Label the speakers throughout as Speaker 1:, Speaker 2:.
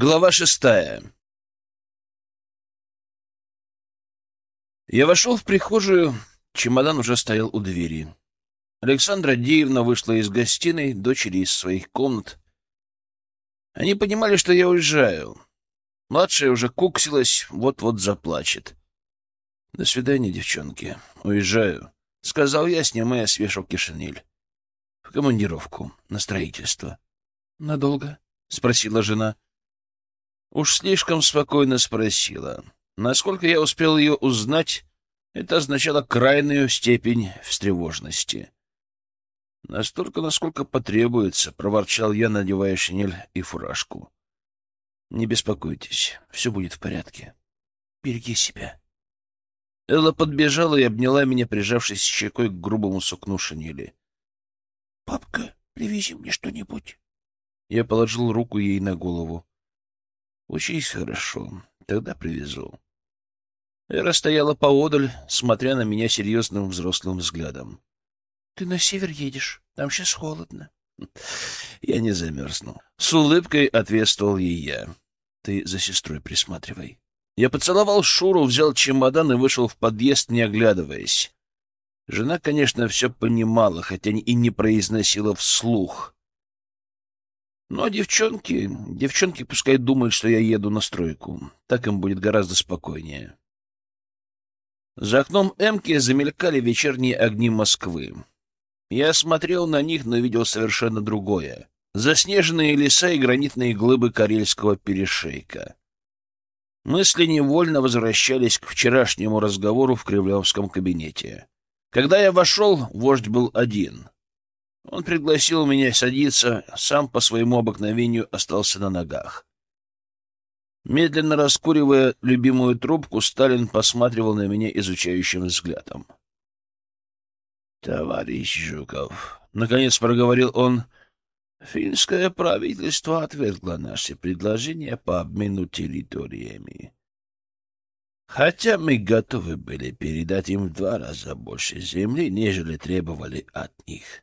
Speaker 1: Глава шестая. Я вошел в прихожую, чемодан уже стоял у двери. Александра Деевна вышла из гостиной, дочери из своих комнат. Они понимали, что я уезжаю. Младшая уже куксилась, вот-вот заплачет. — До свидания, девчонки. Уезжаю, — сказал я, снимая с вешалки шинель. — В командировку, на строительство. — Надолго? — спросила жена. Уж слишком спокойно спросила. Насколько я успел ее узнать, это означало крайнюю степень встревоженности. Настолько, насколько потребуется, — проворчал я, надевая шинель и фуражку. — Не беспокойтесь, все будет в порядке. Береги себя. Элла подбежала и обняла меня, прижавшись щекой к грубому сукну шинели. — Папка, привези мне что-нибудь. Я положил руку ей на голову. — Учись хорошо, тогда привезу. Эра стояла поодаль, смотря на меня серьезным взрослым взглядом. Ты на север едешь, там сейчас холодно. Я не замерзну. С улыбкой ответствовал ей я. Ты за сестрой присматривай. Я поцеловал Шуру, взял чемодан и вышел в подъезд, не оглядываясь. Жена, конечно, все понимала, хотя и не произносила вслух. Но девчонки, девчонки пускай думают, что я еду на стройку. Так им будет гораздо спокойнее. За окном Эмки замелькали вечерние огни Москвы. Я смотрел на них, но видел совершенно другое. Заснеженные леса и гранитные глыбы Карельского перешейка. Мысли невольно возвращались к вчерашнему разговору в кремлевском кабинете. Когда я вошел, вождь был один. Он пригласил меня садиться, сам по своему обыкновению остался на ногах. Медленно раскуривая любимую трубку, Сталин посматривал на меня изучающим взглядом. — Товарищ Жуков, — наконец проговорил он, — финское правительство отвергло наши предложения по обмену территориями. Хотя мы готовы были передать им в два раза больше земли, нежели требовали от них.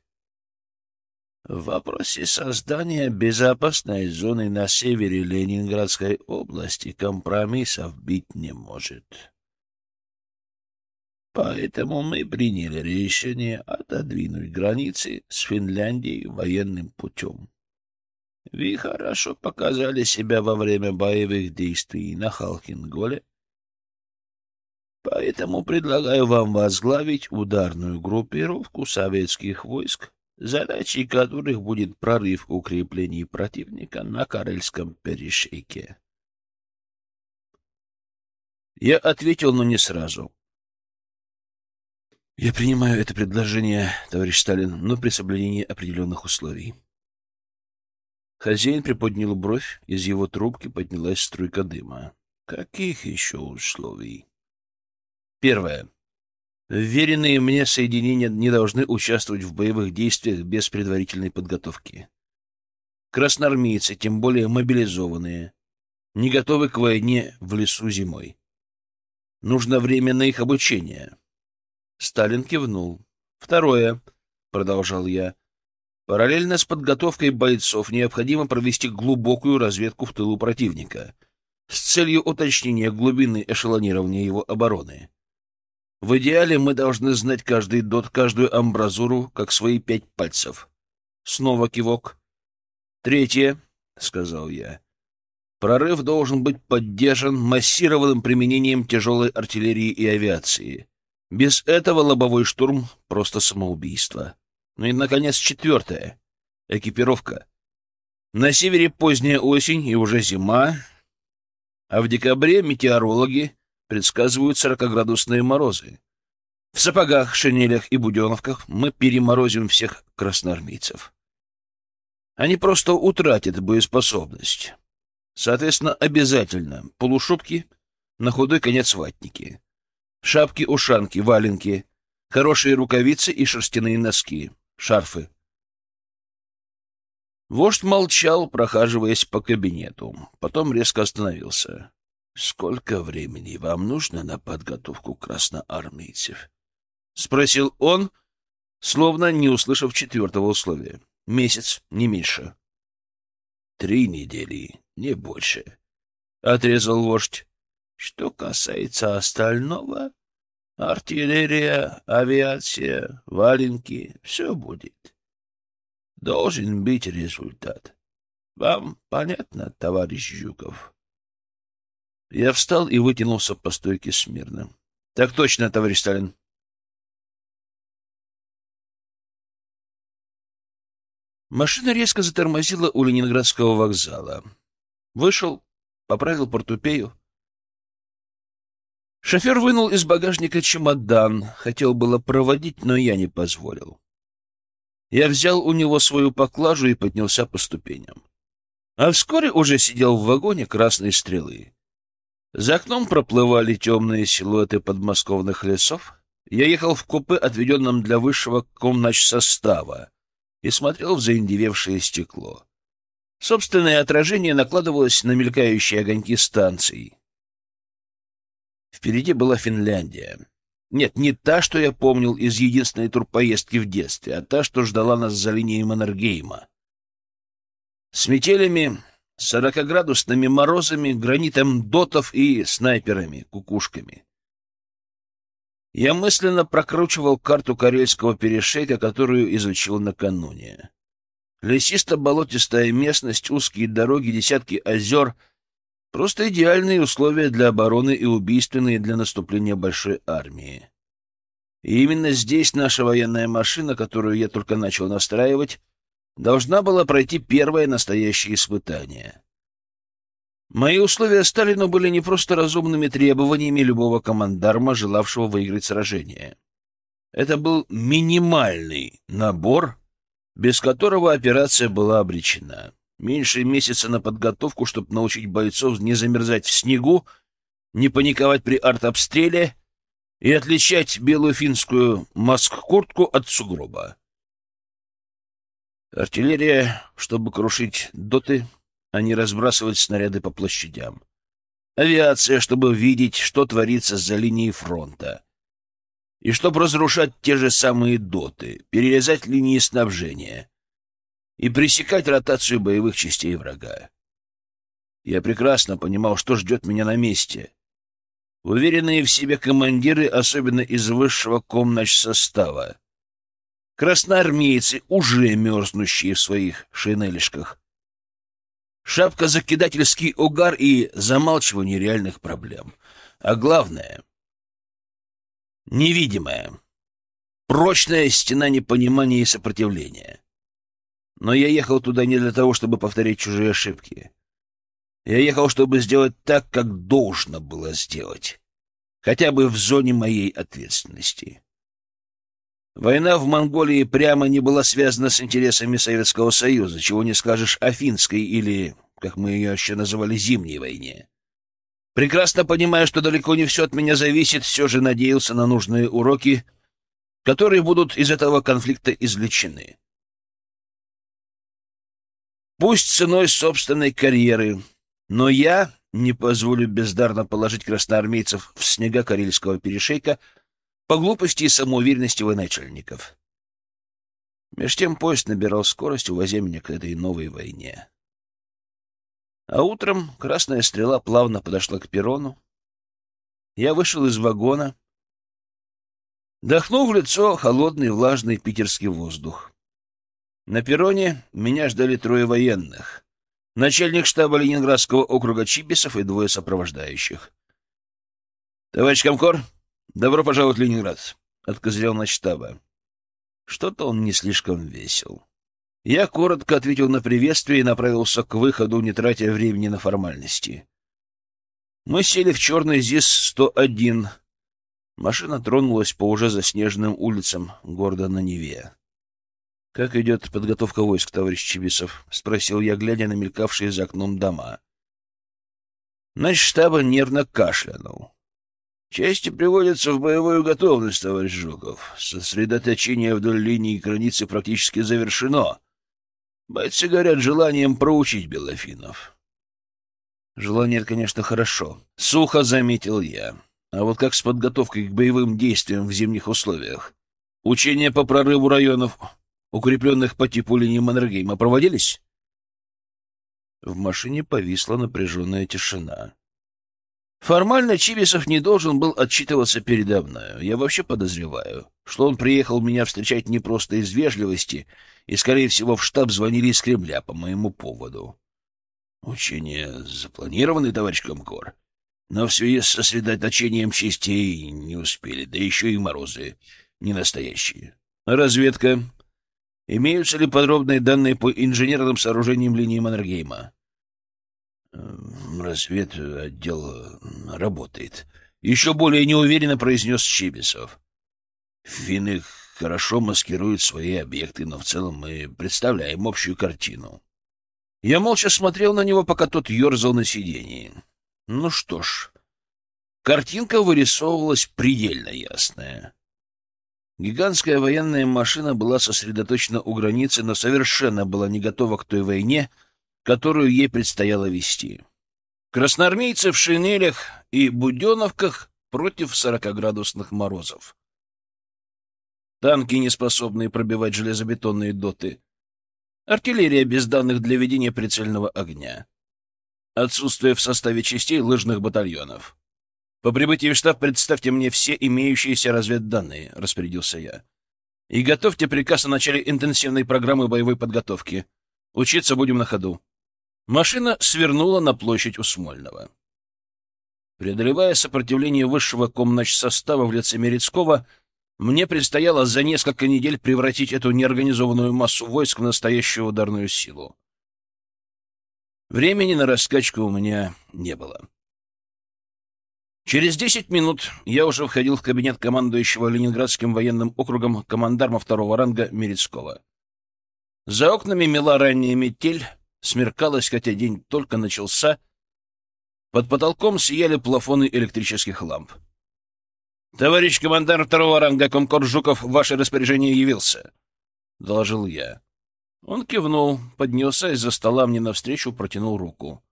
Speaker 1: В вопросе создания безопасной зоны на севере Ленинградской области компромиссов быть не может. Поэтому мы приняли решение отодвинуть границы с Финляндией военным путем. Вы хорошо показали себя во время боевых действий на Халкинголе, поэтому предлагаю вам возглавить ударную группировку советских войск, задачей которых будет прорыв укреплений противника на Карельском перешейке. Я ответил, но не сразу. Я принимаю это предложение, товарищ Сталин, но при соблюдении определенных условий. Хозяин приподнял бровь, из его трубки поднялась струйка дыма. Каких еще условий? Первое. Вверенные мне соединения не должны участвовать в боевых действиях без предварительной подготовки. Красноармейцы, тем более мобилизованные, не готовы к войне в лесу зимой. Нужно время на их обучение. Сталин кивнул. Второе, продолжал я. Параллельно с подготовкой бойцов необходимо провести глубокую разведку в тылу противника с целью уточнения глубины эшелонирования его обороны. В идеале мы должны знать каждый дот, каждую амбразуру, как свои пять пальцев. Снова кивок. Третье, — сказал я. Прорыв должен быть поддержан массированным применением тяжелой артиллерии и авиации. Без этого лобовой штурм — просто самоубийство. Ну и, наконец, четвертое — экипировка. На севере поздняя осень и уже зима, а в декабре метеорологи предсказывают сорокоградусные морозы. В сапогах, шинелях и буденовках мы переморозим всех красноармейцев. Они просто утратят боеспособность. Соответственно, обязательно полушубки, на худой конец ватники. Шапки-ушанки, валенки, хорошие рукавицы и шерстяные носки, шарфы. Вождь молчал, прохаживаясь по кабинету. Потом резко остановился. — Сколько времени вам нужно на подготовку красноармейцев? — спросил он, словно не услышав четвертого условия. — Месяц, не меньше. — Три недели, не больше, — отрезал вождь. Что касается остального, артиллерия, авиация, валенки — все будет. Должен быть результат. Вам понятно, товарищ Жуков? Я встал и вытянулся по стойке смирно. — Так точно, товарищ Сталин. Машина резко затормозила у Ленинградского вокзала. Вышел, поправил портупею. Шофер вынул из багажника чемодан. Хотел было проводить, но я не позволил. Я взял у него свою поклажу и поднялся по ступеням. А вскоре уже сидел в вагоне красной стрелы. За окном проплывали темные силуэты подмосковных лесов. Я ехал в купе, отведенном для высшего комнач состава и смотрел в заиндевевшее стекло. Собственное отражение накладывалось на мелькающие огоньки станций. Впереди была Финляндия. Нет, не та, что я помнил из единственной турпоездки в детстве, а та, что ждала нас за линией Маннергейма. С метелями, сорокоградусными морозами, гранитом дотов и снайперами, кукушками. Я мысленно прокручивал карту Карельского перешейка, которую изучил накануне. Лесисто-болотистая местность, узкие дороги, десятки озер — просто идеальные условия для обороны и убийственные для наступления большой армии. И именно здесь наша военная машина, которую я только начал настраивать, должна была пройти первое настоящее испытание. Мои условия Сталину были не просто разумными требованиями любого командарма, желавшего выиграть сражение. Это был минимальный набор, без которого операция была обречена. Меньше месяца на подготовку, чтобы научить бойцов не замерзать в снегу, не паниковать при артобстреле и отличать белую финскую маск-куртку от сугроба. Артиллерия, чтобы крушить доты, а не разбрасывать снаряды по площадям. Авиация, чтобы видеть, что творится за линией фронта. И чтобы разрушать те же самые доты, перерезать линии снабжения и пресекать ротацию боевых частей врага. Я прекрасно понимал, что ждет меня на месте. Уверенные в себе командиры, особенно из высшего комнач состава. Красноармейцы, уже мерзнущие в своих шинелишках Шапка закидательский угар и замалчивание реальных проблем. А главное — невидимая, прочная стена непонимания и сопротивления. Но я ехал туда не для того, чтобы повторять чужие ошибки. Я ехал, чтобы сделать так, как должно было сделать. Хотя бы в зоне моей ответственности. Война в Монголии прямо не была связана с интересами Советского Союза, чего не скажешь о финской или, как мы ее еще называли, зимней войне. Прекрасно понимая, что далеко не все от меня зависит, все же надеялся на нужные уроки, которые будут из этого конфликта извлечены. Пусть ценой собственной карьеры, но я не позволю бездарно положить красноармейцев в снега Карельского перешейка — по глупости и самоуверенности военачальников. Меж тем поезд набирал скорость, увозя меня к этой новой войне. А утром красная стрела плавно подошла к перрону. Я вышел из вагона, дохнул в лицо холодный влажный питерский воздух. На перроне меня ждали трое военных. Начальник штаба Ленинградского округа Чибисов и двое сопровождающих. — Товарищ Комкор, «Добро пожаловать Ленинград», — откозырял на штаба. Что-то он не слишком весел. Я коротко ответил на приветствие и направился к выходу, не тратя времени на формальности. Мы сели в черный ЗИС-101. Машина тронулась по уже заснеженным улицам города на Неве. — Как идет подготовка войск, товарищ Чебисов? — спросил я, глядя на мелькавшие за окном дома. Нач штаба нервно кашлянул. Части приводятся в боевую готовность, товарищ Жуков. Сосредоточение вдоль линии границы практически завершено. Бойцы горят желанием проучить белофинов. Желание, конечно, хорошо. Сухо заметил я. А вот как с подготовкой к боевым действиям в зимних условиях? Учения по прорыву районов, укрепленных по типу линии Маннергейма, проводились? В машине повисла напряженная тишина. Формально Чибисов не должен был отчитываться передо мною. Я вообще подозреваю, что он приехал меня встречать не просто из вежливости, и, скорее всего, в штаб звонили из Кремля по моему поводу. Учения запланированы, товарищ Комкор, но в связи с сосредоточением частей не успели, да еще и морозы не настоящие. Разведка. Имеются ли подробные данные по инженерным сооружениям линии Маннергейма? Разведотдел работает. Еще более неуверенно произнес Чибисов. Финны хорошо маскируют свои объекты, но в целом мы представляем общую картину. Я молча смотрел на него, пока тот ерзал на сиденье. Ну что ж, картинка вырисовывалась предельно ясная. Гигантская военная машина была сосредоточена у границы, но совершенно была не готова к той войне, которую ей предстояло вести. Красноармейцы в шинелях и буденовках против сорокоградусных морозов. Танки, не способные пробивать железобетонные доты, Артиллерия без данных для ведения прицельного огня. Отсутствие в составе частей лыжных батальонов. По прибытии в штаб представьте мне все имеющиеся разведданные, — распорядился я. И готовьте приказ о начале интенсивной программы боевой подготовки. Учиться будем на ходу. Машина свернула на площадь у Смольного. Преодолевая сопротивление высшего комночсостава в лице Мерецкого, мне предстояло за несколько недель превратить эту неорганизованную массу войск в настоящую ударную силу. Времени на раскачку у меня не было. Через десять минут я уже входил в кабинет командующего Ленинградским военным округом командарма второго ранга Мерецкого. За окнами мела ранняя метель, смеркалось, хотя день только начался. Под потолком сияли плафоны электрических ламп. «Товарищ командар второго ранга Комкор Жуков в ваше распоряжение явился», — доложил я. Он кивнул, поднялся из-за стола мне навстречу, протянул руку.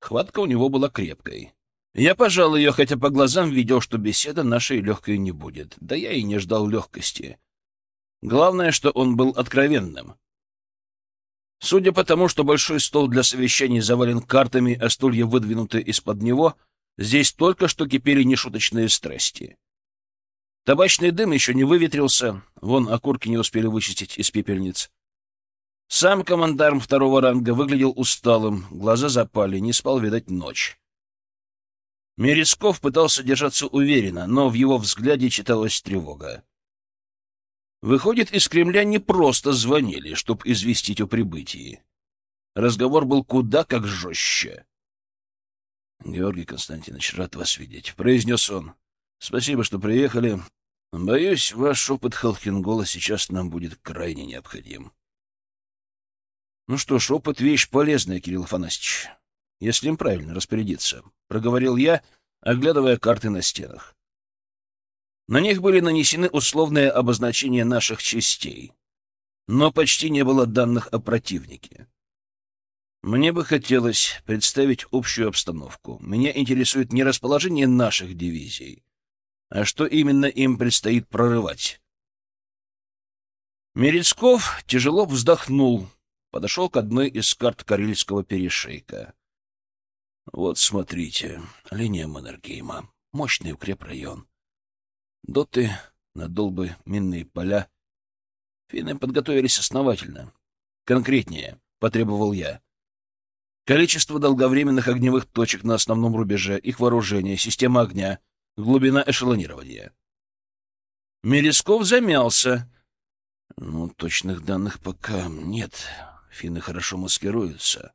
Speaker 1: Хватка у него была крепкой. Я пожал ее, хотя по глазам видел, что беседа нашей легкой не будет. Да я и не ждал легкости. Главное, что он был откровенным. Судя по тому, что большой стол для совещаний завален картами, а стулья выдвинуты из-под него, здесь только что кипели нешуточные страсти. Табачный дым еще не выветрился, вон окурки не успели вычистить из пепельниц. Сам командарм второго ранга выглядел усталым, глаза запали, не спал, видать, ночь. Мерецков пытался держаться уверенно, но в его взгляде читалась тревога. Выходит, из Кремля не просто звонили, чтобы известить о прибытии. Разговор был куда как жестче. — Георгий Константинович, рад вас видеть, — произнес он. Спасибо, что приехали. Боюсь, ваш опыт Халхингола сейчас нам будет крайне необходим. Ну что ж, опыт — вещь полезная, Кирилл Афанасьевич, если им правильно распорядиться, — проговорил я, оглядывая карты на стенах. На них были нанесены условные обозначения наших частей, но почти не было данных о противнике. Мне бы хотелось представить общую обстановку. Меня интересует не расположение наших дивизий, а что именно им предстоит прорывать? Мерецков тяжело вздохнул, подошел к одной из карт Карельского перешейка. Вот смотрите, линия Маннергейма, мощный укрепрайон. Доты, надолбы, минные поля. Финны подготовились основательно. Конкретнее, потребовал я. Количество долговременных огневых точек на основном рубеже, их вооружение, система огня — глубина эшелонирования. Мересков замялся. Ну, точных данных пока нет. Финны хорошо маскируются.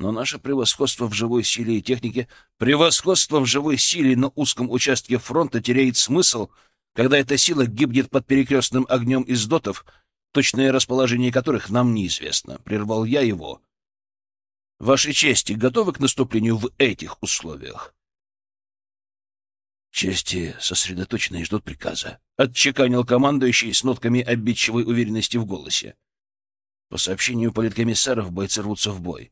Speaker 1: Но наше превосходство в живой силе и технике, превосходство в живой силе на узком участке фронта теряет смысл, когда эта сила гибнет под перекрестным огнем из дотов, точное расположение которых нам неизвестно. Прервал я его. Ваши чести готовы к наступлению в этих условиях? Части сосредоточены и ждут приказа. Отчеканил командующий с нотками обидчивой уверенности в голосе. По сообщению политкомиссаров, бойцы рвутся в бой.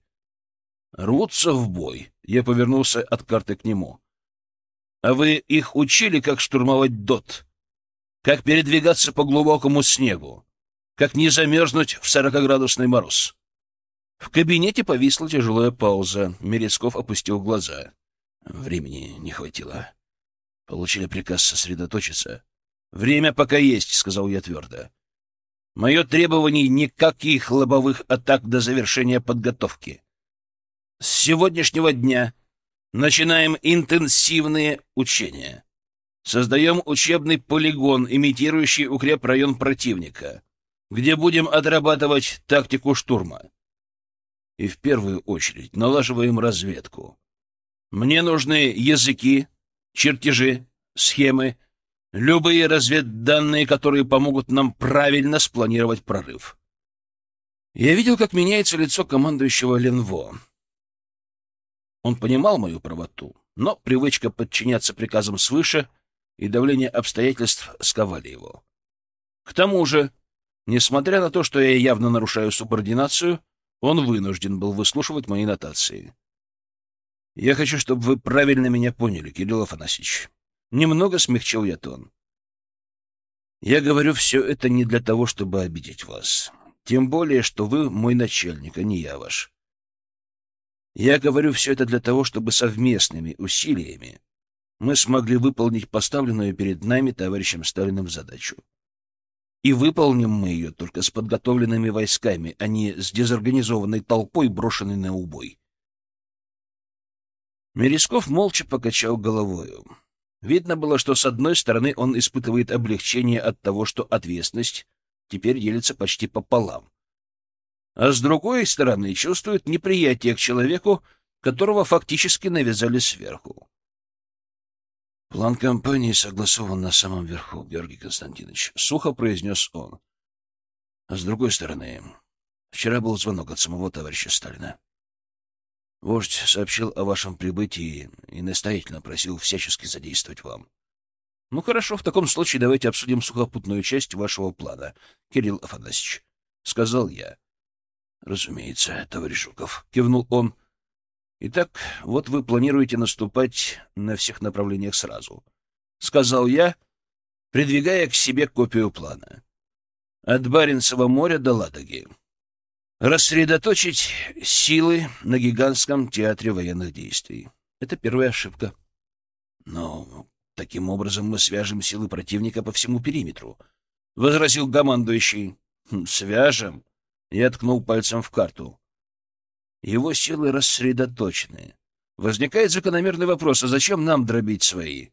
Speaker 1: Рвутся в бой. Я повернулся от карты к нему. А вы их учили, как штурмовать ДОТ? Как передвигаться по глубокому снегу? Как не замерзнуть в сорокоградусный мороз? В кабинете повисла тяжелая пауза. Мерецков опустил глаза. Времени не хватило. Получили приказ сосредоточиться. «Время пока есть», — сказал я твердо. «Мое требование — никаких лобовых атак до завершения подготовки. С сегодняшнего дня начинаем интенсивные учения. Создаем учебный полигон, имитирующий укрепрайон противника, где будем отрабатывать тактику штурма. И в первую очередь налаживаем разведку. Мне нужны языки, чертежи, схемы, любые разведданные, которые помогут нам правильно спланировать прорыв. Я видел, как меняется лицо командующего Ленво. Он понимал мою правоту, но привычка подчиняться приказам свыше и давление обстоятельств сковали его. К тому же, несмотря на то, что я явно нарушаю субординацию, он вынужден был выслушивать мои нотации. Я хочу, чтобы вы правильно меня поняли, Кирилл Афанасьевич. Немного смягчил я тон. Я говорю все это не для того, чтобы обидеть вас. Тем более, что вы мой начальник, а не я ваш. Я говорю все это для того, чтобы совместными усилиями мы смогли выполнить поставленную перед нами товарищем Сталиным задачу. И выполним мы ее только с подготовленными войсками, а не с дезорганизованной толпой, брошенной на убой. Мересков молча покачал головою. Видно было, что с одной стороны он испытывает облегчение от того, что ответственность теперь делится почти пополам, а с другой стороны чувствует неприятие к человеку, которого фактически навязали сверху. «План компании согласован на самом верху, Георгий Константинович», — сухо произнес он. А с другой стороны, вчера был звонок от самого товарища Сталина. Вождь сообщил о вашем прибытии и настоятельно просил всячески задействовать вам. — Ну хорошо, в таком случае давайте обсудим сухопутную часть вашего плана, Кирилл Афанасьевич, — сказал я. — Разумеется, товарищ Жуков, — кивнул он. — Итак, вот вы планируете наступать на всех направлениях сразу, — сказал я, придвигая к себе копию плана. От Баренцева моря до Ладоги рассредоточить силы на гигантском театре военных действий. Это первая ошибка. Но таким образом мы свяжем силы противника по всему периметру, — возразил командующий. Хм, — Свяжем? Я ткнул пальцем в карту. Его силы рассредоточены. Возникает закономерный вопрос, а зачем нам дробить свои?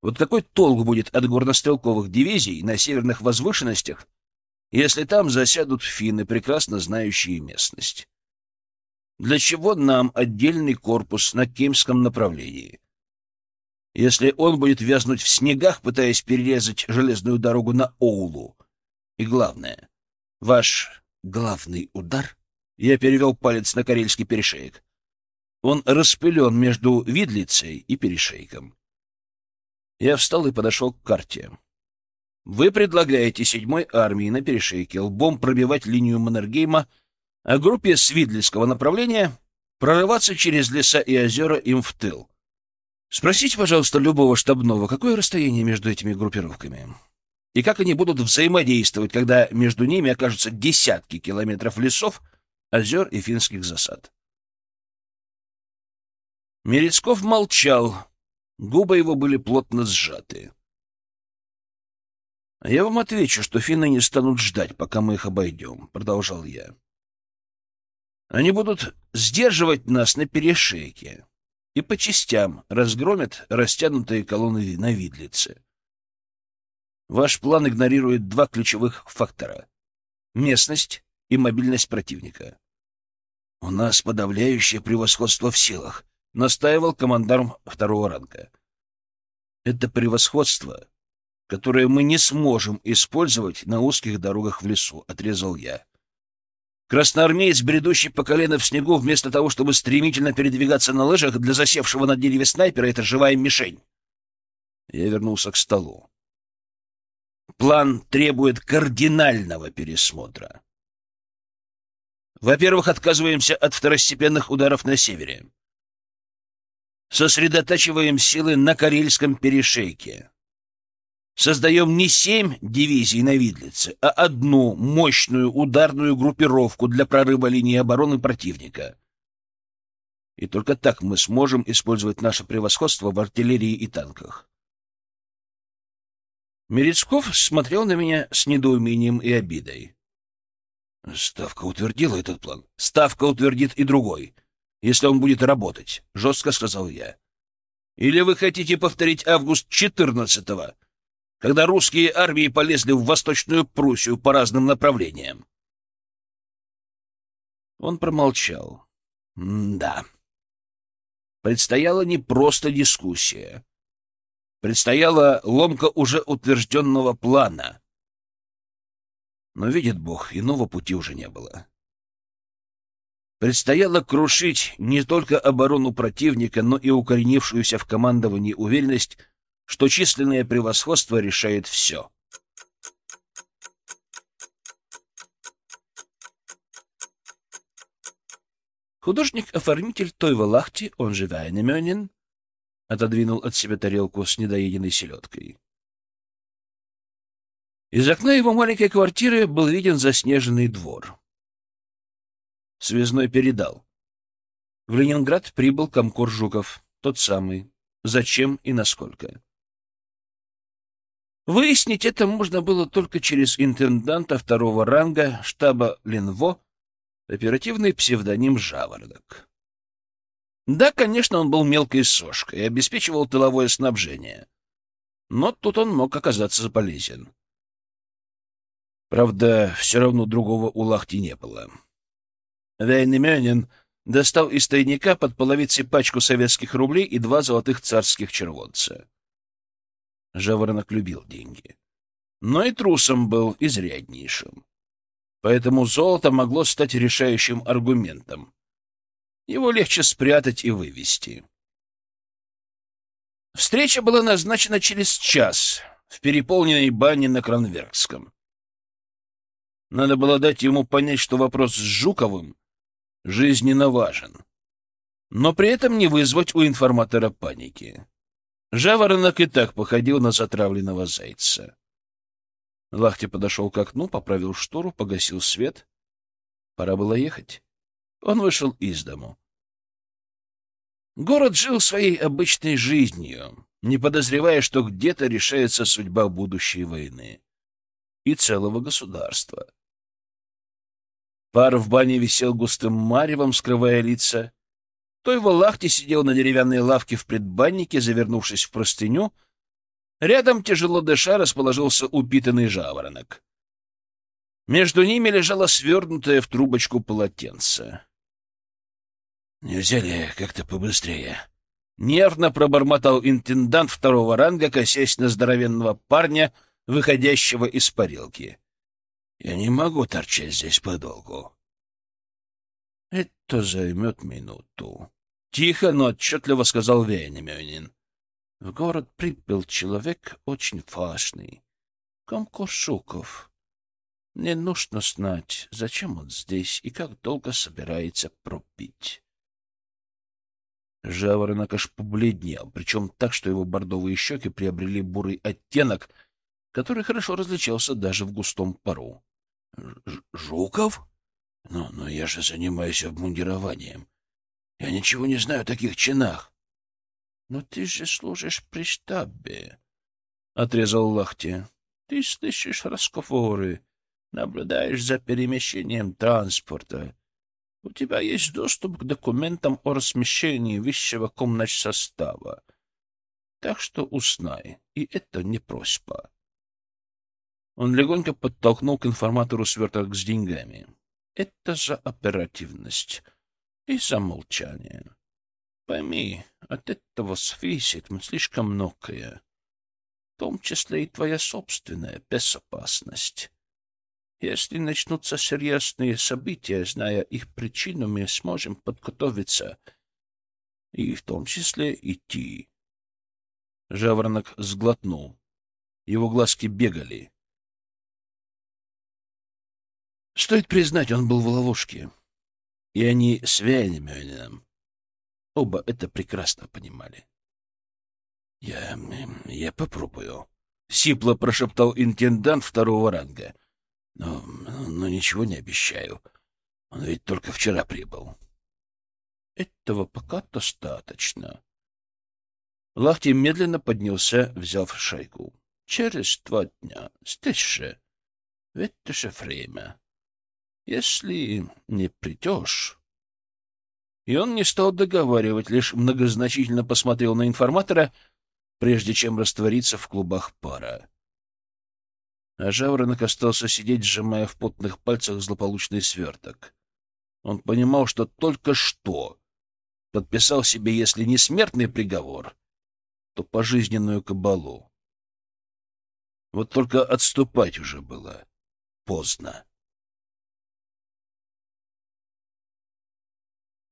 Speaker 1: Вот какой толк будет от горнострелковых дивизий на северных возвышенностях, если там засядут финны, прекрасно знающие местность. Для чего нам отдельный корпус на Кемском направлении? Если он будет вязнуть в снегах, пытаясь перерезать железную дорогу на Оулу. И главное, ваш главный удар, я перевел палец на карельский перешеек, он распылен между Видлицей и перешейком. Я встал и подошел к карте. Вы предлагаете седьмой армии на перешейке лбом пробивать линию Маннергейма, а группе Свидльского направления прорываться через леса и озера им в тыл. Спросите, пожалуйста, любого штабного, какое расстояние между этими группировками? И как они будут взаимодействовать, когда между ними окажутся десятки километров лесов, озер и финских засад? Мерецков молчал, губы его были плотно сжаты. — Я вам отвечу, что финны не станут ждать, пока мы их обойдем, — продолжал я. Они будут сдерживать нас на перешейке и по частям разгромят растянутые колонны на Видлице. Ваш план игнорирует два ключевых фактора — местность и мобильность противника. — У нас подавляющее превосходство в силах, — настаивал командарм второго ранга. Это превосходство которое мы не сможем использовать на узких дорогах в лесу, — отрезал я. Красноармеец, бредущий по колено в снегу, вместо того, чтобы стремительно передвигаться на лыжах, для засевшего на дереве снайпера — это живая мишень. Я вернулся к столу. План требует кардинального пересмотра. Во-первых, отказываемся от второстепенных ударов на севере. Сосредотачиваем силы на Карельском перешейке. создаем не семь дивизий на Видлице, а одну мощную ударную группировку для прорыва линии обороны противника. И только так мы сможем использовать наше превосходство в артиллерии и танках. Мерецков смотрел на меня с недоумением и обидой. Ставка утвердила этот план. Ставка утвердит и другой, если он будет работать, — жестко сказал я. Или вы хотите повторить август 14-го, когда русские армии полезли в Восточную Пруссию по разным направлениям? Он промолчал. Да. Предстояла не просто дискуссия. Предстояла ломка уже утвержденного плана. Но, видит Бог, иного пути уже не было. Предстояло крушить не только оборону противника, но и укоренившуюся в командовании уверенность, что численное превосходство решает все. Художник-оформитель Тойва Лахти, он же Вайнемёнин, отодвинул от себя тарелку с недоеденной селедкой. Из окна его маленькой квартиры был виден заснеженный двор. Связной передал. В Ленинград прибыл комкор Жуков, тот самый. Зачем и насколько? Выяснить это можно было только через интенданта второго ранга штаба Ленво оперативный псевдоним «Жаворонок». Да, конечно, он был мелкой сошкой и обеспечивал тыловое снабжение. Но тут он мог оказаться полезен. Правда, все равно другого у Лахти не было. Вейнемёнин достал из тайника под половицей пачку советских рублей и два золотых царских червонца. Жаворонок любил деньги. Но и трусом был изряднейшим. Поэтому золото могло стать решающим аргументом. Его легче спрятать и вывести. Встреча была назначена через час в переполненной бане на Кранверкском. Надо было дать ему понять, что вопрос с Жуковым жизненно важен, но при этом не вызвать у информатора паники. Жаворонок и так походил на затравленного зайца. Лахти подошел к окну, поправил штору, погасил свет. Пора было ехать. Он вышел из дому. Город жил своей обычной жизнью, не подозревая, что где-то решается судьба будущей войны и целого государства. Пар в бане висел густым маревом, скрывая лица. Той в лахте сидел на деревянной лавке в предбаннике, завернувшись в простыню — Рядом, тяжело дыша, расположился упитанный жаворонок. Между ними лежало свернутое в трубочку полотенце. «Нельзя ли как-то побыстрее?» Нервно пробормотал интендант второго ранга, косясь на здоровенного парня, выходящего из парилки. «Я не могу торчать здесь подолгу». «Это займет минуту», — тихо, но отчетливо сказал Вейнемёнин. В город прибыл человек очень важный. Комко Шуков. Мне нужно знать, зачем он здесь и как долго собирается пропить. Жаворонок аж побледнел, причем так, что его бордовые щеки приобрели бурый оттенок, который хорошо различался даже в густом пару. — Жуков? Ну, но я же занимаюсь обмундированием. Я ничего не знаю о таких чинах. Но ты же служишь при штабе, — отрезал Лахти. Ты слышишь разговоры, наблюдаешь за перемещением транспорта. У тебя есть доступ к документам о размещении высшего комнатсостава. Так что узнай, и это не просьба. Он легонько подтолкнул к информатору сверток с деньгами. Это за оперативность и за молчание. Пойми, от этого зависит слишком многое, в том числе и твоя собственная безопасность. Если начнутся серьезные события, зная их причину, мы сможем подготовиться, и в том числе идти. Жаворонок сглотнул. Его глазки бегали. Стоит признать, он был в ловушке. И они с Вейнемёнином Оба это прекрасно понимали. «Я... я попробую», — сипло прошептал интендант второго ранга. Но, но ничего не обещаю. Он ведь только вчера прибыл. Этого пока достаточно. Лахти медленно поднялся, взяв шайку. Через два дня. Здесь. В это же время. Если не придешь... И он не стал договаривать, лишь многозначительно посмотрел на информатора, прежде чем раствориться в клубах пара а жаворонок остался сидеть, сжимая в потных пальцах злополучный сверток. Он понимал, что только что подписал себе, если не смертный приговор, то пожизненную кабалу. Вот только отступать уже было поздно.